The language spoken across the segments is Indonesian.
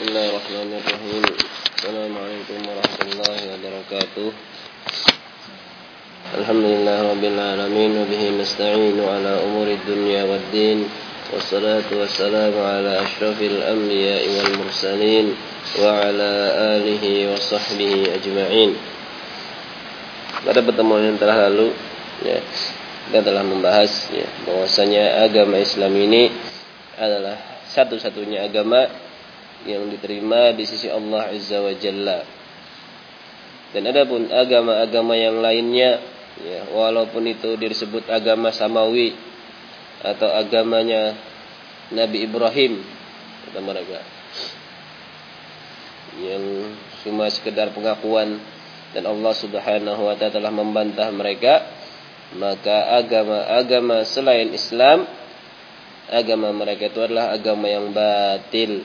بسم الله الرحمن الرحيم السلام عليكم ورحمة الله وبركاته الحمد لله رب العالمين وبه نستعين على أمور الدنيا والدين والصلاة والسلام على أشرف الأنبياء والمرسلين وعلى آله وصحبه أجمعين Pada pertemuan yang telah lalu ya, kita telah membahas ya, bahwasanya agama Islam ini adalah satu-satunya agama yang diterima di sisi Allah Azza wa Jalla. Dan adapun agama-agama yang lainnya ya, walaupun itu disebut agama samawi atau agamanya Nabi Ibrahim kata mereka yang cuma sekedar pengakuan dan Allah Subhanahu wa taala telah membantah mereka maka agama-agama selain Islam agama mereka itu adalah agama yang batil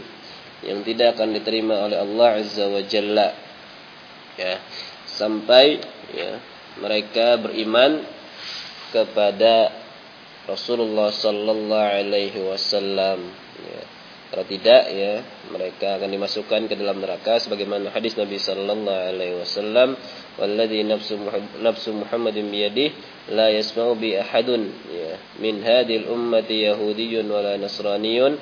yang tidak akan diterima oleh Allah Azza wa Jalla. Ya. Sampai ya mereka beriman kepada Rasulullah sallallahu alaihi wasallam. Ya. Kalau tidak ya mereka akan dimasukkan ke dalam neraka sebagaimana hadis Nabi sallallahu alaihi wasallam walladzi nafsu nafsu Muhammadin biyadihi la yasma'u bi ahadun. Ya. Min hadhil ummati yahudiyyun wala nasraniyyun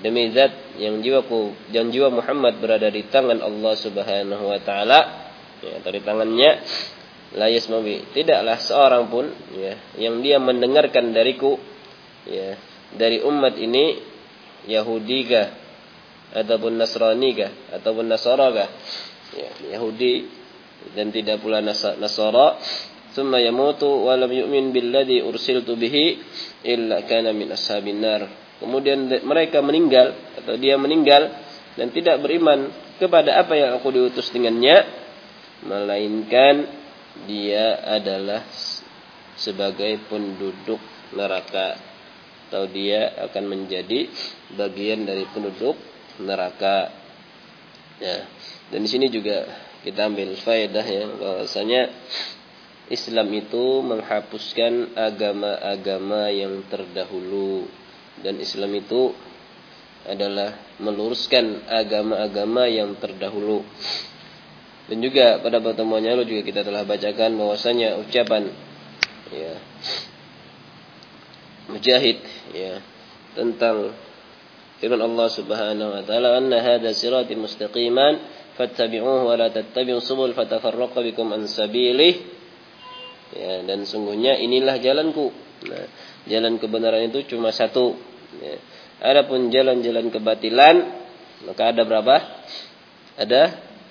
demi zat yang jiwaku dan jiwa Muhammad berada di tangan Allah Subhanahu wa taala ya atau di tangannya la yasma'u bi tidaklah seorang pun ya yang dia mendengarkan dariku ya dari umat ini Yahudi kah ataupun Nasrani kah ataupun Nasara kah ya, Yahudi dan tidak pula Nasara thumma yamutu wa lam yu'min billadhi ursiltu bihi illa kana min ashabin nar kemudian mereka meninggal atau dia meninggal dan tidak beriman kepada apa yang aku diutus dengannya melainkan dia adalah sebagai penduduk neraka atau dia akan menjadi bagian dari penduduk neraka. Ya. Dan di sini juga kita ambil faedah ya bahwasanya Islam itu menghapuskan agama-agama yang terdahulu dan Islam itu adalah meluruskan agama-agama yang terdahulu. Dan juga pada pertemuan lalu juga kita telah bacakan bahwasanya ucapan ya Mujahid ya tentang firman Allah Subhanahu wa taala anna hadza sirati mustaqiman fattabi'uhu wa la tattabi'u subul fatafarraqa bikum an sabilih ya dan sungguhnya inilah jalanku nah jalan kebenaran itu cuma satu ya. adapun jalan-jalan kebatilan maka ada berapa ada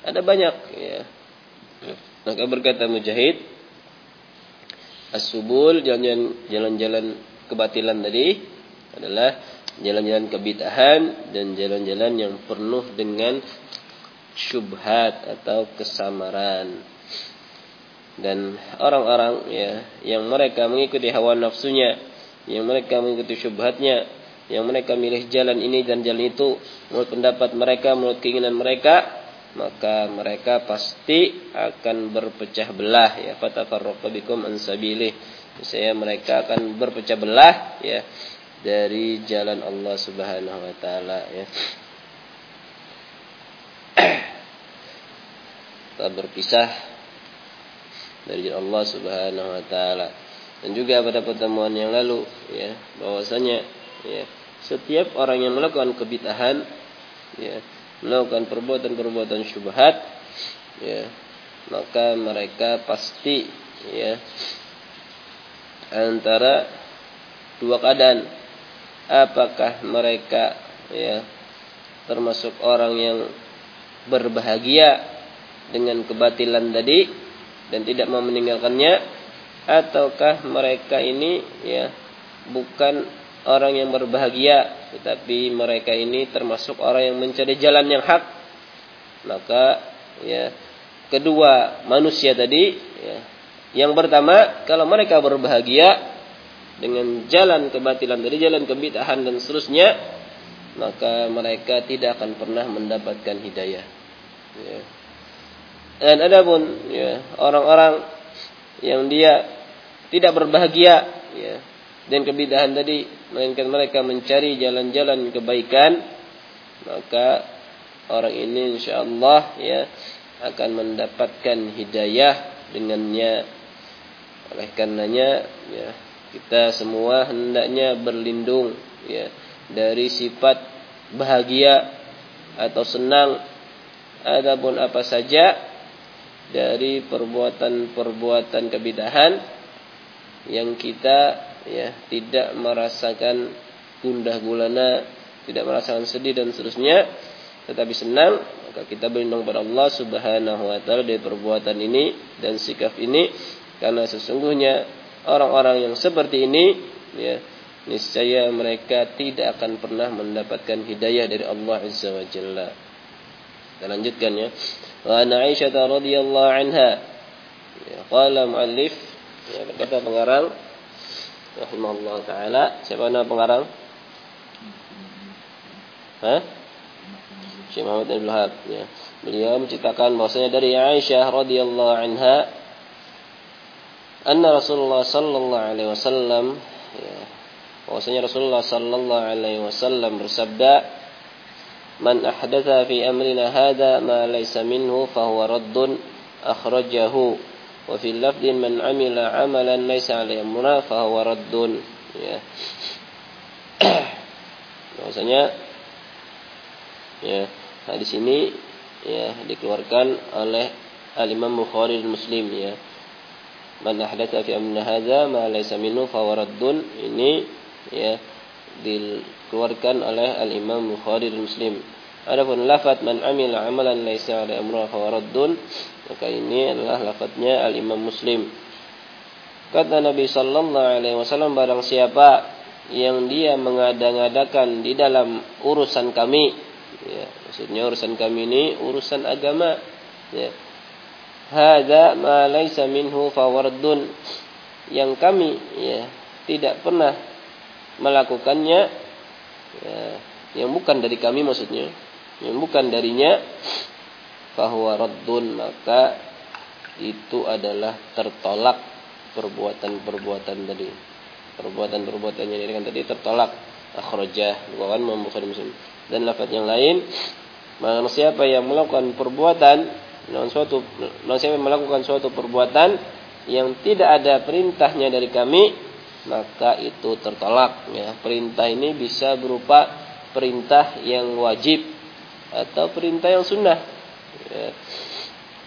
ada banyak ya maka berkata Mujahid as-subul jalan-jalan kebatilan tadi adalah jalan-jalan kebid'ahan dan jalan-jalan yang penuh dengan syubhat atau kesamaran. Dan orang-orang ya yang mereka mengikuti hawa nafsunya, yang mereka mengikuti syubhatnya, yang mereka milih jalan ini dan jalan itu menurut pendapat mereka, menurut keinginan mereka, maka mereka pasti akan berpecah belah ya fatafarraqu bikum an sabilih saya mereka akan berpecah belah ya dari jalan Allah Subhanahu wa taala ya. Tak berpisah dari Allah Subhanahu wa taala. Dan juga pada pertemuan yang lalu ya, bahwasanya ya, setiap orang yang melakukan kebitahan ya, melakukan perbuatan-perbuatan syubhat ya, maka mereka pasti ya antara dua keadaan. Apakah mereka ya termasuk orang yang berbahagia dengan kebatilan tadi dan tidak mau meninggalkannya ataukah mereka ini ya bukan orang yang berbahagia tetapi mereka ini termasuk orang yang mencari jalan yang hak maka ya kedua manusia tadi ya yang pertama, kalau mereka berbahagia dengan jalan kebatilan dari jalan kebitahan dan seterusnya, maka mereka tidak akan pernah mendapatkan hidayah. Ya. Dan ada pun ya, orang-orang yang dia tidak berbahagia ya, dan kebidahan tadi, melainkan mereka mencari jalan-jalan kebaikan, maka orang ini insyaallah ya akan mendapatkan hidayah dengannya. Oleh karenanya ya kita semua hendaknya berlindung ya dari sifat bahagia atau senang. Ataupun apa saja dari perbuatan-perbuatan kebidahan yang kita ya tidak merasakan gundah gulana, tidak merasakan sedih dan seterusnya, tetapi senang, maka kita berlindung pada Allah Subhanahu wa taala dari perbuatan ini dan sikap ini karena sesungguhnya orang-orang yang seperti ini ya niscaya mereka tidak akan pernah mendapatkan hidayah dari Allah Azza wa Jalla. Kita lanjutkan ya. Wa Aisyah radhiyallahu anha. Ya, qala muallif ya, berkata pengarang rahimahullah taala. Siapa nama pengarang? Hah? Syekh Muhammad bin Wahab ya. Beliau menceritakan bahwasanya dari Aisyah radhiyallahu anha anna Rasulullah sallallahu alaihi wasallam ya, bahwasanya Rasulullah sallallahu alaihi wasallam bersabda Man ahdatha fi amrina hadha ma laysa minhu fahuwa raddun akhrajahu fi lafdin man amila amalan laysa alaihi amruna fahuwa raddun. Ya. Bahwasanya ya hadis ini ya dikeluarkan oleh Al Imam Bukhari Muslim ya. Man ahdatha fi amrina hadza ma laysa minhu fawaraddun ini ya dikeluarkan oleh al Imam Bukhari Muslim. Adapun lafaz man amila amalan laysa ala amrina fawaraddun maka ini adalah lafaznya al Imam Muslim. Kata Nabi sallallahu alaihi wasallam barang siapa yang dia mengada-ngadakan di dalam urusan kami ya maksudnya urusan kami ini urusan agama ya Hada ma laisa minhu fawardun yang kami ya tidak pernah melakukannya ya, yang bukan dari kami maksudnya yang bukan darinya. Bahwa raddun maka itu adalah tertolak perbuatan-perbuatan tadi. Perbuatan-perbuatan yang kan tadi tertolak. Akhrajah bukan membuka muslim. Dan lafaz yang lain manusia siapa yang melakukan perbuatan dengan suatu siapa melakukan suatu perbuatan yang tidak ada perintahnya dari kami maka itu tertolak. Ya perintah ini bisa berupa perintah yang wajib atau perintah yang sunnah. Ya.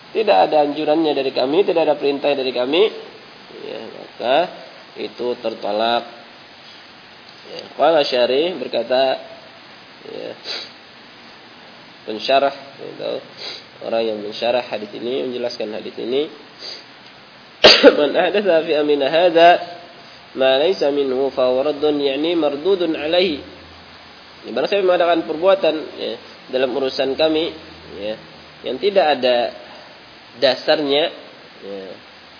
tidak ada anjurannya dari kami tidak ada perintah dari kami. Ya maka itu tertolak. Ya. Qala syarih berkata ya pensyarah gitu, orang yang mensyarah hadis ini menjelaskan hadis ini. Man ahdatha fi amina hadza ma laysa minhu fa waraddun yani mardudun alaihi. Barang siapa mengadakan perbuatan ya, dalam urusan kami ya, yang tidak ada dasarnya ya,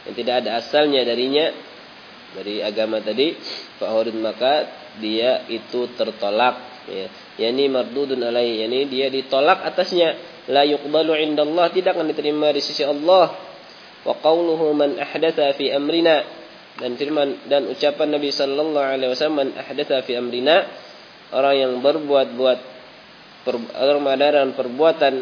yang tidak ada asalnya darinya dari agama tadi fa maka dia itu tertolak ya. Yani mardudun alaihi yani dia ditolak atasnya. La yuqbalu indallah tidak akan diterima di sisi Allah. Wa qauluhu man ahdatha fi amrina. Dan firman dan ucapan Nabi sallallahu alaihi wasallam man ahdatha fi amrina orang yang berbuat-buat orang mengadakan perbuatan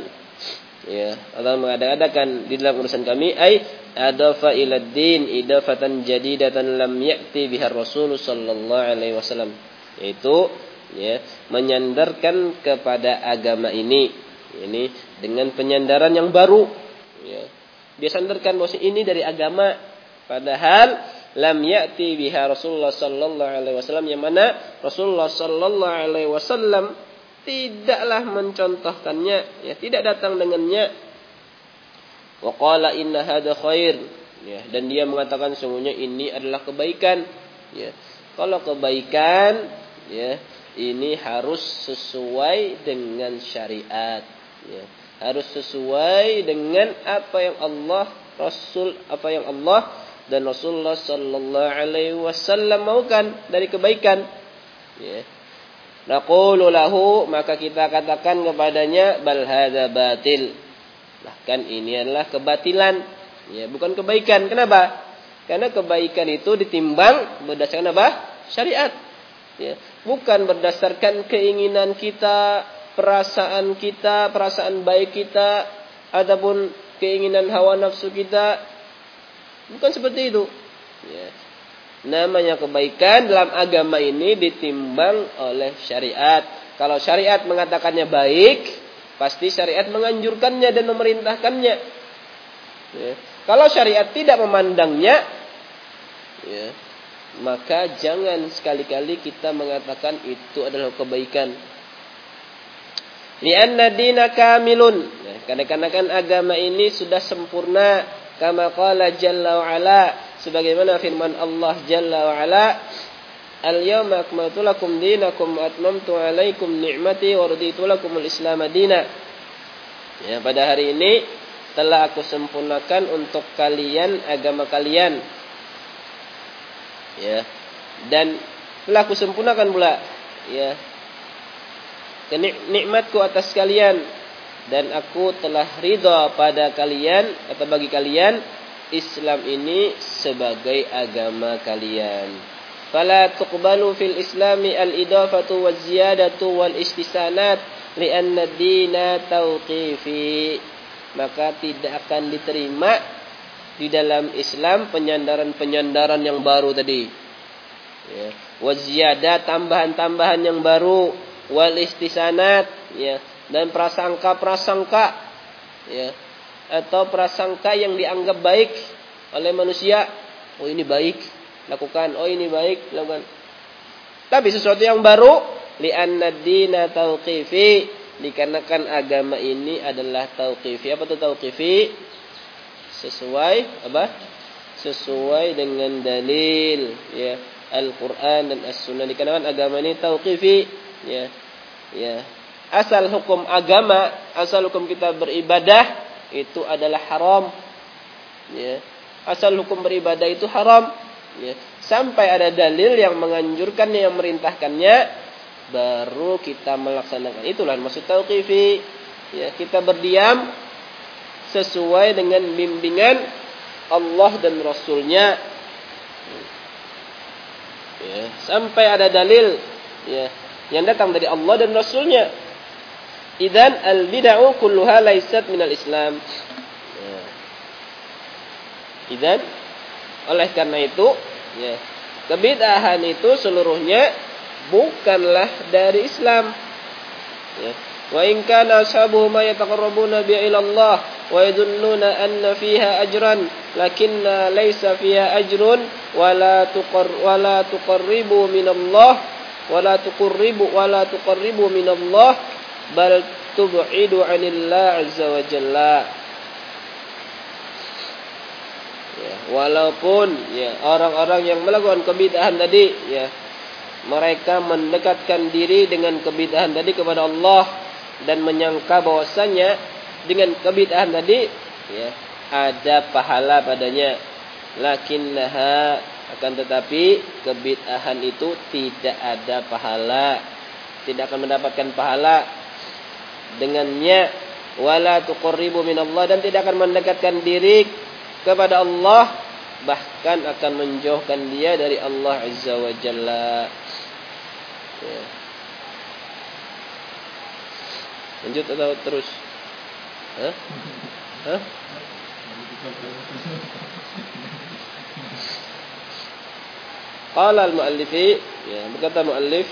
ya atau mengadakan di dalam urusan kami ai adafa ila din idafatan jadidatan lam ya'ti biha Rasul sallallahu alaihi wasallam. Yaitu ya menyandarkan kepada agama ini ini dengan penyandaran yang baru ya. Dia sandarkan bahwa ini dari agama padahal lam ya'ti biha Rasulullah sallallahu alaihi wasallam yang mana Rasulullah sallallahu alaihi wasallam tidaklah mencontohkannya. Ya tidak datang dengannya. Wa inna hadza khair. Ya dan dia mengatakan sungguhnya ini adalah kebaikan. Ya kalau kebaikan ya ini harus sesuai dengan syariat. Ya. harus sesuai dengan apa yang Allah Rasul apa yang Allah dan Rasulullah sallallahu alaihi wasallam maukan dari kebaikan. Ya naqulu lahu maka kita katakan kepadanya bal hadza batil bahkan ini adalah kebatilan ya bukan kebaikan kenapa karena kebaikan itu ditimbang berdasarkan apa syariat ya bukan berdasarkan keinginan kita perasaan kita, perasaan baik kita, ataupun keinginan hawa nafsu kita. Bukan seperti itu. Ya. Namanya kebaikan dalam agama ini ditimbang oleh syariat. Kalau syariat mengatakannya baik, pasti syariat menganjurkannya dan memerintahkannya. Ya. Kalau syariat tidak memandangnya, ya, maka jangan sekali-kali kita mengatakan itu adalah kebaikan. Lianna dina kamilun. Nah, karena kan agama ini sudah sempurna. Kama qala jalla wa ala. Sebagaimana firman Allah jalla wa ala. Al-yawma akmaltu lakum dinakum wa atmamtu alaikum ni'mati wa raditu lakum al-islam dina. Ya, pada hari ini telah aku sempurnakan untuk kalian agama kalian. Ya. Dan telah aku sempurnakan pula ya nikmatku atas kalian dan aku telah ridha pada kalian atau bagi kalian Islam ini sebagai agama kalian. Fala tuqbalu fil islami al-idafatu wa ziyadatu wal istisanat lianna dina tauqifi. Maka tidak akan diterima di dalam Islam penyandaran-penyandaran yang baru tadi. Ya. Wa tambahan-tambahan yang baru wal istisanat ya dan prasangka-prasangka ya atau prasangka yang dianggap baik oleh manusia oh ini baik lakukan. Oh ini baik lakukan. Tapi sesuatu yang baru li'anna dina tauqifi dikarenakan agama ini adalah tauqifi apa itu tauqifi sesuai apa? Sesuai dengan dalil ya. Al-Qur'an dan As-Sunnah dikarenakan agama ini tauqifi ya. Ya. Asal hukum agama asal hukum kita beribadah itu adalah haram. Ya. Asal hukum beribadah itu haram. Ya. Sampai ada dalil yang menganjurkannya yang merintahkannya baru kita melaksanakan. Itulah maksud tauqifi. Ya kita berdiam sesuai dengan bimbingan Allah dan Rasulnya. Ya, sampai ada dalil ya yang datang dari Allah dan Rasulnya. Idan al bid'ah kulluha laisat minal Islam. Ya. Idan oleh karena itu ya, kebid'ahan itu seluruhnya bukanlah dari Islam. Ya. Wa in kana yataqarrabuna bi ila Allah wa yadunnuna anna fiha ajran lakinna laysa fiha ajrun wala tuqar wala tuqarribu min Allah wala tuqarribu wala tuqarribu minallah bal tub'idu 'anillah azza wa jalla. Ya walaupun ya orang-orang yang melakukan kebid'ahan tadi ya mereka mendekatkan diri dengan kebid'ahan tadi kepada Allah dan menyangka bahwasanya dengan kebid'ahan tadi ya ada pahala padanya. Lakinnaha akan tetapi kebid'ahan itu tidak ada pahala, tidak akan mendapatkan pahala dengannya wala tuqarribu minallah dan tidak akan mendekatkan diri kepada Allah bahkan akan menjauhkan dia dari Allah Azza wa Jalla. Ya. Lanjut atau terus? Hah? Hah? Qala al-muallifi ya berkata muallif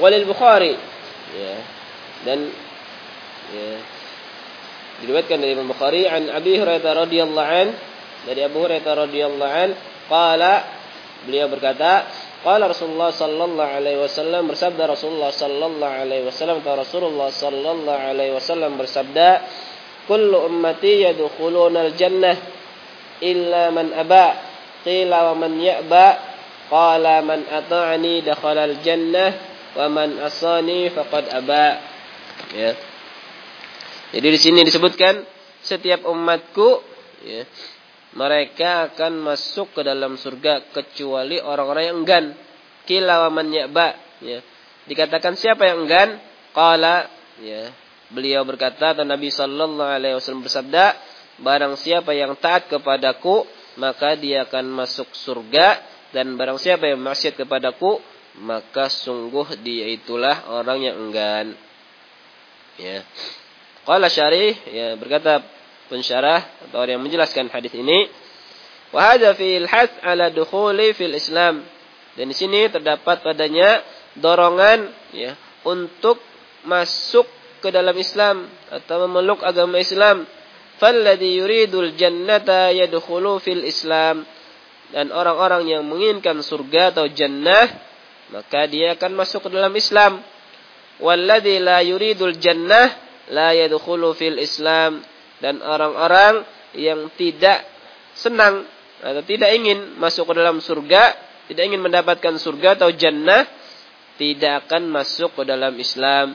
walil Bukhari ya dan ya diriwayatkan dari Imam Bukhari an Abi Hurairah radhiyallahu an dari Abu Hurairah radhiyallahu an qala beliau berkata qala Rasulullah sallallahu alaihi wasallam bersabda Rasulullah sallallahu alaihi wasallam atau Rasulullah sallallahu alaihi wasallam bersabda kullu ummati yadkhuluna al-jannah illa man aba Qila wa man ya'ba qala man ata'ani dakhala al-jannah wa man asani faqad aba. Ya. Jadi di sini disebutkan setiap umatku ya, mereka akan masuk ke dalam surga kecuali orang-orang yang enggan. Qila wa man ya'ba ya. Dikatakan siapa yang enggan? Qala ya. Beliau berkata atau Nabi sallallahu alaihi wasallam bersabda, barang siapa yang taat kepadaku maka dia akan masuk surga dan barang siapa yang maksiat kepadaku maka sungguh dia itulah orang yang enggan Ya. Qala syarih ya berkata pensyarah atau orang yang menjelaskan hadis ini wa hadza fil hath ala dukhuli fil Islam. Dan di sini terdapat padanya dorongan ya untuk masuk ke dalam Islam atau memeluk agama Islam. Falladhi yuridul jannata yadkhulu fil Islam. Dan orang-orang yang menginginkan surga atau jannah maka dia akan masuk ke dalam Islam. Walladhi la yuridul jannah la yadkhulu fil Islam. Dan orang-orang yang tidak senang atau tidak ingin masuk ke dalam surga, tidak ingin mendapatkan surga atau jannah, tidak akan masuk ke dalam Islam.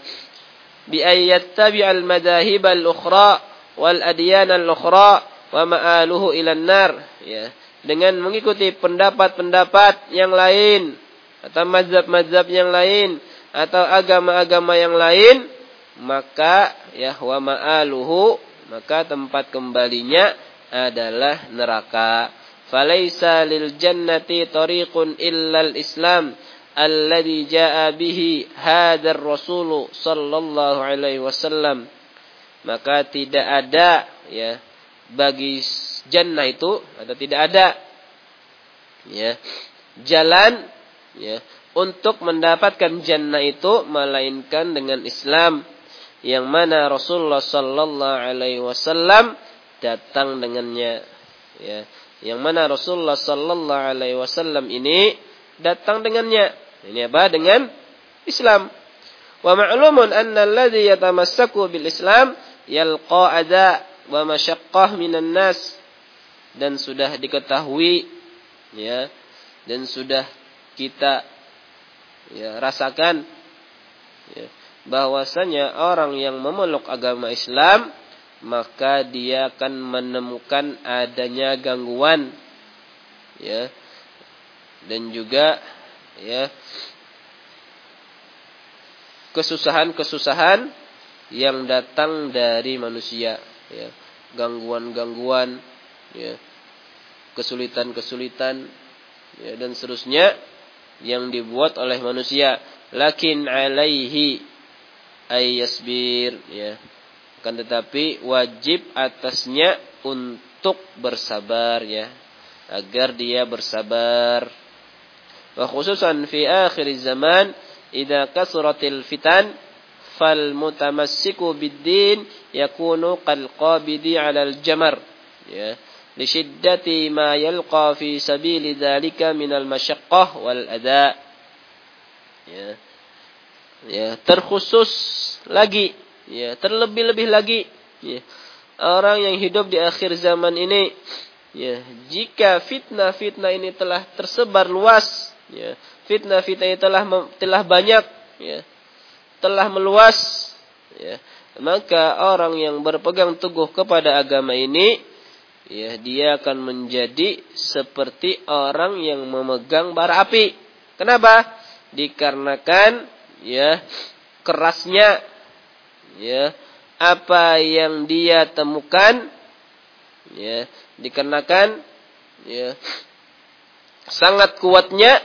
Bi ayyattabi'al madahib al-ukhra wal adyan al-ukhra wa ma'aluhu ila nar. Ya. Dengan mengikuti pendapat-pendapat yang lain atau mazhab-mazhab yang lain atau agama-agama yang lain maka ya wa ma'aluhu maka tempat kembalinya adalah neraka. Falaisa lil jannati tariqun illal islam alladhi jaa bihi hadar rasul sallallahu alaihi wasallam. Maka tidak ada ya bagi jannah itu atau tidak ada ya jalan ya untuk mendapatkan jannah itu melainkan dengan Islam. Yang mana Rasulullah sallallahu alaihi wasallam datang dengannya. Ya. Yang mana Rasulullah sallallahu alaihi wasallam ini datang dengannya. Ini apa? Dengan Islam. Wa ma'lumun anna alladhi yatamassaku bil Islam yalqa ada wa masyaqqah minan nas. Dan sudah diketahui ya dan sudah kita ya, rasakan ya, bahwasanya orang yang memeluk agama Islam maka dia akan menemukan adanya gangguan ya dan juga ya kesusahan-kesusahan yang datang dari manusia ya gangguan-gangguan ya kesulitan-kesulitan ya dan seterusnya yang dibuat oleh manusia. Lakin alaihi ayyasbir ya. Akan tetapi wajib atasnya untuk bersabar ya. Agar dia bersabar. Wa khususan fi akhir zaman idza kasratil fitan fal mutamassiku bid-din yakunu qal qabidi 'ala al-jamar ya لشدة ما يلقى في سبيل ذلك من المشقة والأداء ya ya terkhusus lagi ya terlebih-lebih lagi ya orang yang hidup di akhir zaman ini ya jika fitnah-fitnah ini telah tersebar luas ya fitnah-fitnah ini telah telah banyak ya telah meluas ya maka orang yang berpegang teguh kepada agama ini ya dia akan menjadi seperti orang yang memegang bara api. Kenapa? Dikarenakan ya kerasnya ya apa yang dia temukan ya dikarenakan ya sangat kuatnya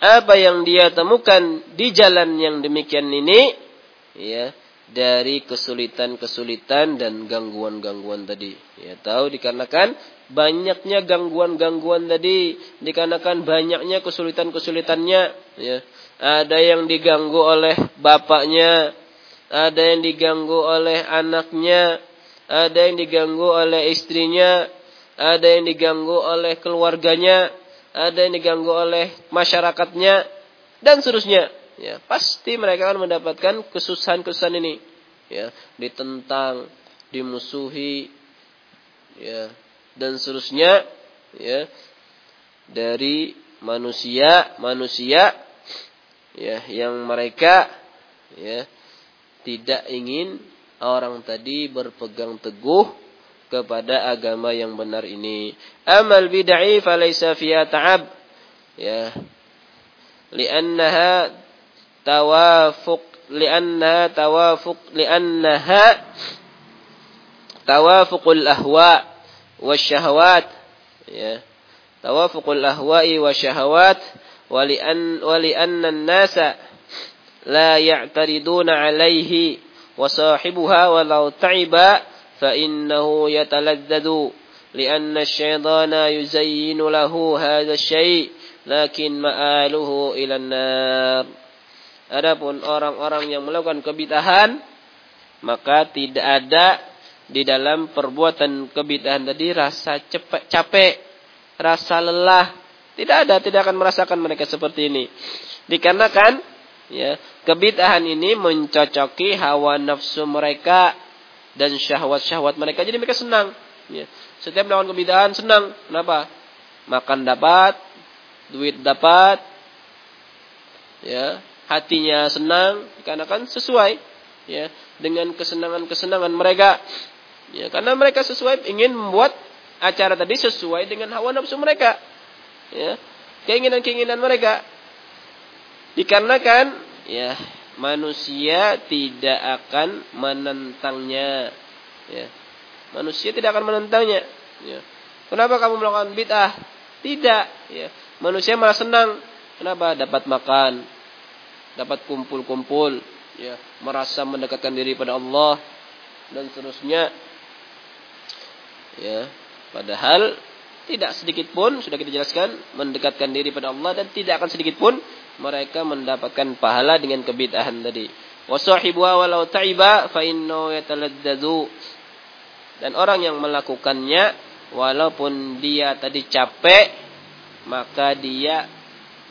apa yang dia temukan di jalan yang demikian ini ya dari kesulitan-kesulitan dan gangguan-gangguan tadi. Ya, tahu dikarenakan banyaknya gangguan-gangguan tadi, dikarenakan banyaknya kesulitan-kesulitannya, ya. Ada yang diganggu oleh bapaknya, ada yang diganggu oleh anaknya, ada yang diganggu oleh istrinya, ada yang diganggu oleh keluarganya, ada yang diganggu oleh masyarakatnya dan seterusnya ya pasti mereka akan mendapatkan kesusahan-kesusahan ini. Ya ditentang dimusuhi ya dan seterusnya ya dari manusia manusia ya yang mereka ya tidak ingin orang tadi berpegang teguh kepada agama yang benar ini. Amal bid'ah falaysa fiha ta'ab. Ya li'annaha توافق لأنها توافق لأنها توافق الأهواء والشهوات توافق الأهواء والشهوات ولأن, ولأن الناس لا يعترضون عليه وصاحبها ولو تعب فإنه يتلذذ لأن الشيطان يزين له هذا الشيء lakin ma'aluhu ilan nar. Adapun orang-orang yang melakukan kebidahan maka tidak ada di dalam perbuatan kebidahan tadi rasa cepet, capek, rasa lelah. Tidak ada, tidak akan merasakan mereka seperti ini. Dikarenakan ya, kebidahan ini mencocoki hawa nafsu mereka dan syahwat-syahwat mereka. Jadi mereka senang. Ya. Setiap melakukan kebidahan senang. Kenapa? Makan dapat, duit dapat, ya hatinya senang karena kan sesuai ya dengan kesenangan-kesenangan mereka. Ya, karena mereka sesuai ingin membuat acara tadi sesuai dengan hawa nafsu mereka. Ya, keinginan-keinginan mereka. Dikarenakan ya manusia tidak akan menentangnya. Ya. Manusia tidak akan menentangnya. Ya. Kenapa kamu melakukan bid'ah? Tidak. Ya. Manusia malah senang. Kenapa? Dapat makan, dapat kumpul-kumpul, ya, merasa mendekatkan diri pada Allah dan seterusnya. Ya, padahal tidak sedikit pun sudah kita jelaskan mendekatkan diri pada Allah dan tidak akan sedikit pun mereka mendapatkan pahala dengan kebid'ahan tadi. Wasahibuha walau ta'iba fa innahu yataladdazu. Dan orang yang melakukannya walaupun dia tadi capek maka dia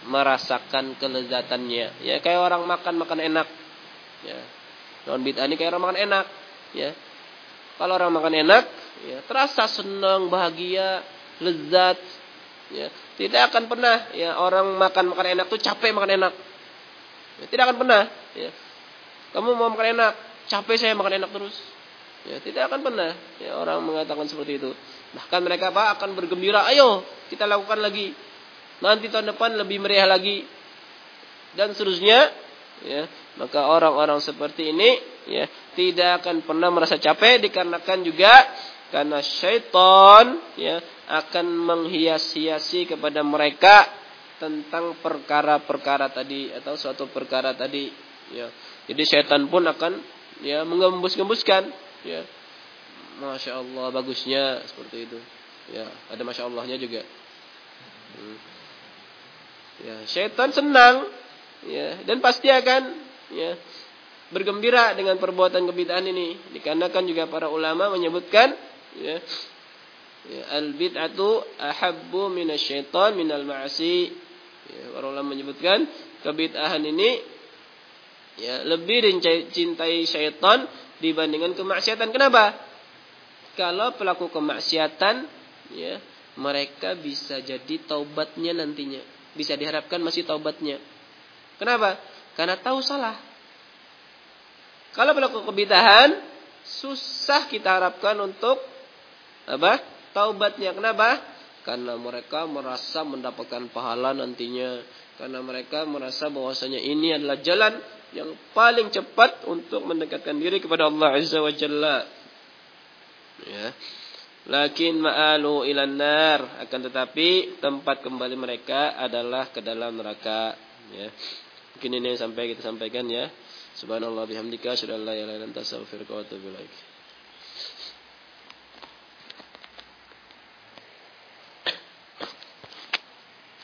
merasakan kelezatannya. Ya kayak orang makan makan enak. Ya. Non bid'ah ini kayak orang makan enak. Ya. Kalau orang makan enak, ya terasa senang, bahagia, lezat. Ya. Tidak akan pernah ya orang makan makan enak tuh capek makan enak. Ya, tidak akan pernah. Ya. Kamu mau makan enak, capek saya makan enak terus. Ya, tidak akan pernah ya orang mengatakan seperti itu. Bahkan mereka apa akan bergembira, ayo kita lakukan lagi. Nanti tahun depan lebih meriah lagi. Dan seterusnya, ya. Maka orang-orang seperti ini ya tidak akan pernah merasa capek dikarenakan juga karena syaitan ya akan menghias-hiasi kepada mereka tentang perkara-perkara tadi atau suatu perkara tadi ya. Jadi syaitan pun akan ya menggembus-gembuskan ya masya Allah bagusnya seperti itu ya ada masya Allahnya juga hmm. Ya syaitan senang ya dan pasti akan ya bergembira dengan perbuatan kebidahan ini dikarenakan juga para ulama menyebutkan ya, ya al bid'atu ahabbu minasyaitan minal ma'asi ya, para ulama menyebutkan kebid'ahan ini ya lebih dicintai syaitan dibandingkan kemaksiatan. Kenapa? Kalau pelaku kemaksiatan, ya, mereka bisa jadi taubatnya nantinya. Bisa diharapkan masih taubatnya. Kenapa? Karena tahu salah. Kalau pelaku kebidahan, susah kita harapkan untuk apa? Taubatnya. Kenapa? Karena mereka merasa mendapatkan pahala nantinya. Karena mereka merasa bahwasanya ini adalah jalan yang paling cepat untuk mendekatkan diri kepada Allah Azza wa Jalla. Ya. Lakin ma'alu ilan nar akan tetapi tempat kembali mereka adalah ke dalam neraka. Ya. Mungkin ini yang sampai kita sampaikan ya. Subhanallah bihamdika asyhadu an la ilaha illa anta astaghfiruka.